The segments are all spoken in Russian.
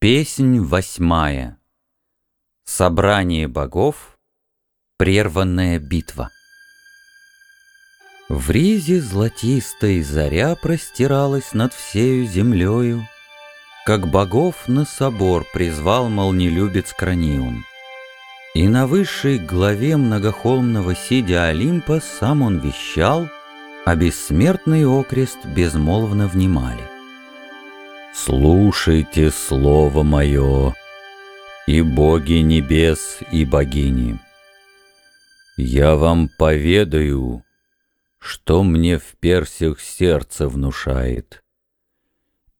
Песнь восьмая. Собрание богов. Прерванная битва. В ризе золотистой заря простиралась над всею землею, Как богов на собор призвал молнелюбец Кранион. И на высшей главе многохолмного сидя Олимпа сам он вещал, А бессмертный окрест безмолвно внимали. Слушайте слово мое, и боги небес, и богини. Я вам поведаю, что мне в персях сердце внушает.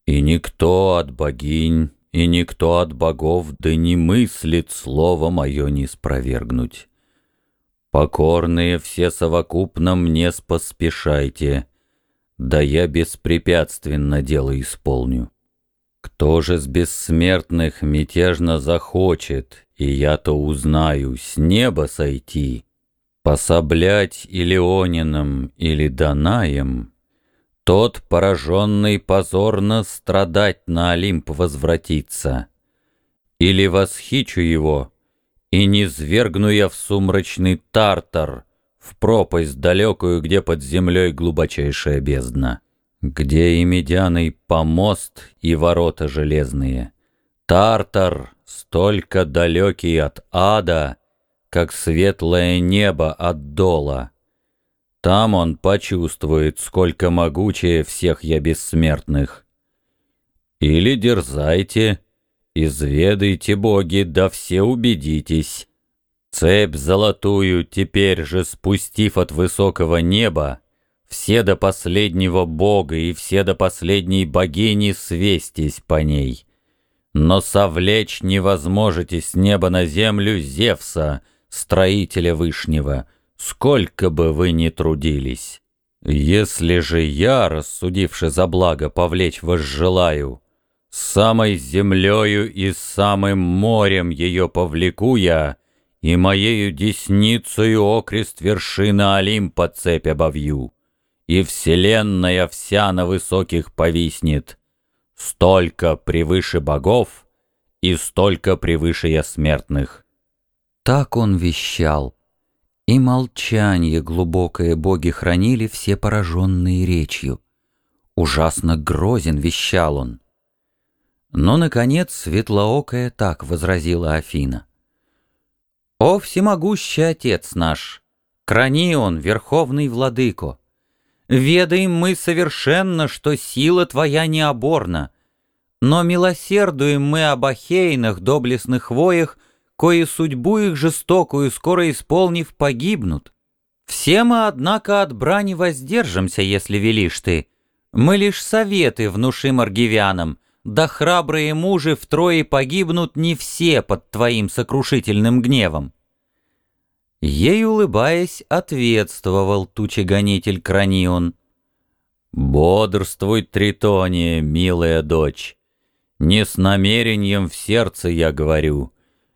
И никто от богинь, и никто от богов да не мыслит слово мое не спровергнуть. Покорные все совокупно мне споспешайте, да я беспрепятственно дело исполню. Кто же с бессмертных мятежно захочет, и я-то узнаю, с неба сойти, пособлять или Онином, или Данаем, тот, пораженный позорно, страдать на Олимп возвратится. Или восхищу его, и не свергну я в сумрачный тартар, в пропасть далекую, где под землей глубочайшая бездна где и медяный помост, и ворота железные. Тартар, столько далекий от ада, как светлое небо от дола. Там он почувствует, сколько могучее всех я бессмертных. Или дерзайте, изведайте, боги, да все убедитесь. Цепь золотую теперь же спустив от высокого неба, все до последнего бога и все до последней богини свестись по ней. Но совлечь невозможете с неба на землю Зевса, строителя Вышнего, сколько бы вы ни трудились. Если же я, рассудивши за благо, повлечь вас желаю, самой землею и самым морем ее повлеку я, и моею десницею окрест вершины Олимпа цепь обовью и вселенная вся на высоких повиснет. Столько превыше богов и столько превыше я смертных. Так он вещал, и молчание глубокое боги хранили все пораженные речью. Ужасно грозен вещал он. Но, наконец, светлоокая так возразила Афина. «О, всемогущий отец наш! Крани он, верховный владыко! Ведаем мы совершенно, что сила твоя необорна. Но милосердуем мы об ахейнах, доблестных воях, кои судьбу их жестокую, скоро исполнив, погибнут. Все мы, однако, от брани воздержимся, если велишь ты. Мы лишь советы внушим аргивянам, да храбрые мужи втрое погибнут не все под твоим сокрушительным гневом. Ей, улыбаясь, ответствовал тучегонитель Кранион. «Бодрствуй, Тритония, милая дочь. Не с намерением в сердце я говорю,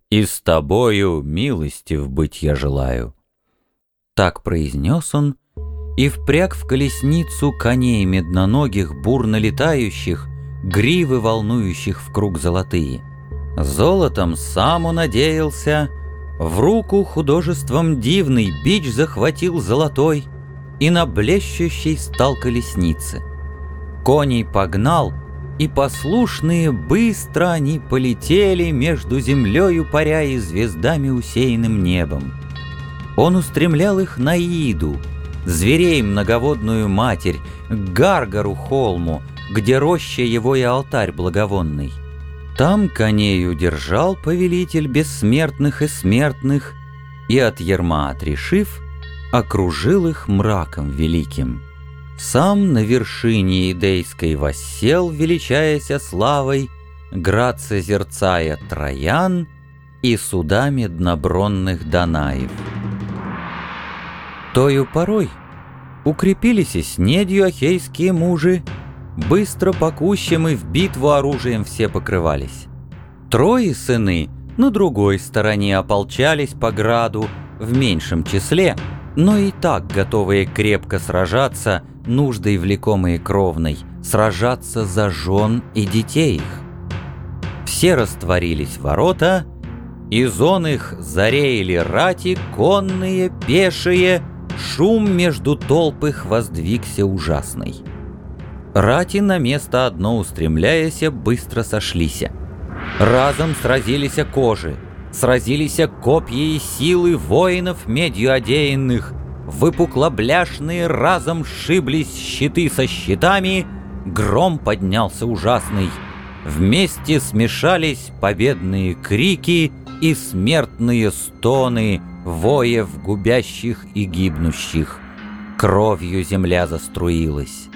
и с тобою милости в быть я желаю». Так произнес он, и впряг в колесницу коней медноногих, бурно летающих, гривы волнующих в круг золотые. Золотом сам надеялся — в руку художеством дивный бич захватил золотой И на блещущей стал колеснице. Коней погнал, и послушные быстро они полетели Между землею паря и звездами усеянным небом. Он устремлял их на Иду, зверей многоводную матерь, К Гаргару холму, где роща его и алтарь благовонный. Там коней удержал повелитель бессмертных и смертных, и от ерма отрешив, окружил их мраком великим. Сам на вершине идейской воссел, величаясь славой, град созерцая Троян и суда меднобронных Данаев. Тою порой укрепились и снедью ахейские мужи, Быстро по кущам и в битву оружием все покрывались. Трое сыны на другой стороне ополчались по граду в меньшем числе, но и так готовые крепко сражаться, нуждой влекомые кровной, сражаться за жен и детей их. Все растворились ворота, из он их зареяли рати, конные, пешие, шум между толп их воздвигся ужасный. Рати на место одно устремляяся, быстро сошлися. Разом сразились кожи, сразились копья и силы воинов медью одеянных, выпуклобляшные разом сшиблись щиты со щитами, гром поднялся ужасный. Вместе смешались победные крики и смертные стоны воев губящих и гибнущих. Кровью земля заструилась.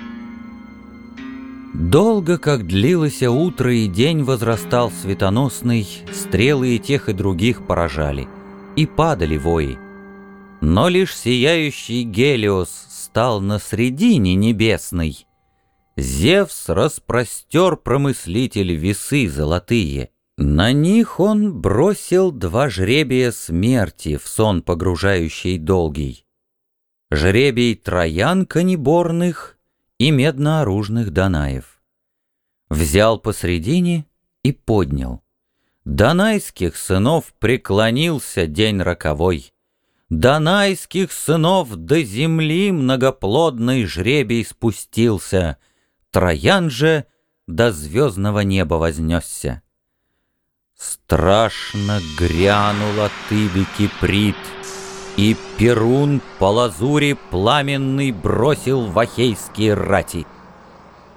Долго, как длилось утро и день возрастал светоносный, стрелы и тех и других поражали, и падали вои. Но лишь сияющий Гелиос стал на средине небесной. Зевс распростер промыслитель весы золотые. На них он бросил два жребия смерти в сон погружающий долгий. Жребий троян конеборных и меднооружных Данаев. Взял посредине и поднял. Данайских сынов преклонился день роковой. Данайских сынов до земли многоплодный жребий спустился. Троян же до звездного неба вознесся. Страшно грянула тыбы Киприт — и Перун по лазури пламенный бросил в ахейские рати.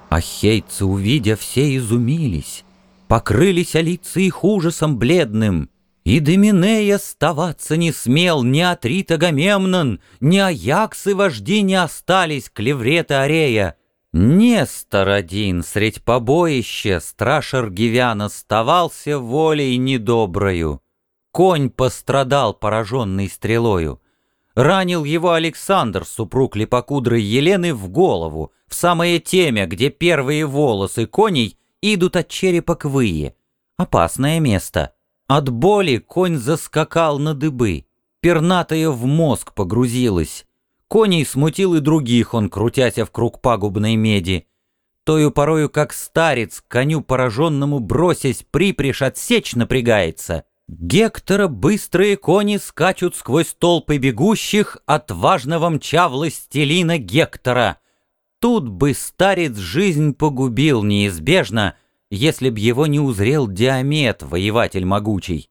Ахейцы, увидя, все изумились, покрылись лица их ужасом бледным, и Доминей оставаться не смел ни Атрит Агамемнон, ни Аяксы вожди не остались, клеврета Арея. Нестор один средь побоища страж Аргивян оставался волей недоброю. Конь пострадал, пораженный стрелою. Ранил его Александр, супруг липокудрой Елены, в голову, в самое темя, где первые волосы коней идут от черепа к вые. Опасное место. От боли конь заскакал на дыбы. Пернатая в мозг погрузилась. Коней смутил и других он, крутяся в круг пагубной меди. Тою порою, как старец, коню пораженному бросясь, припришь отсечь напрягается — Гектора быстрые кони скачут сквозь толпы бегущих, отважного мча властелина Гектора. Тут бы старец жизнь погубил неизбежно, если б его не узрел Диамет, воеватель могучий.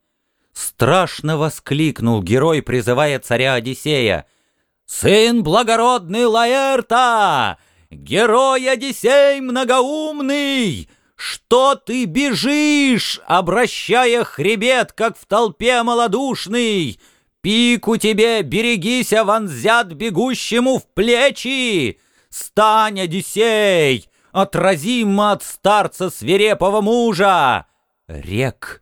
Страшно воскликнул герой, призывая царя Одиссея. «Сын благородный Лаэрта! Герой Одиссей многоумный!» Что ты бежишь, обращая хребет, как в толпе малодушный? Пику тебе берегись, вонзят бегущему в плечи! Стань, Одиссей, отразим от старца свирепого мужа! Рек,